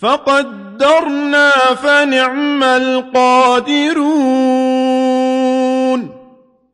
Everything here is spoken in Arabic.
فقدرنا فنعم القادرون.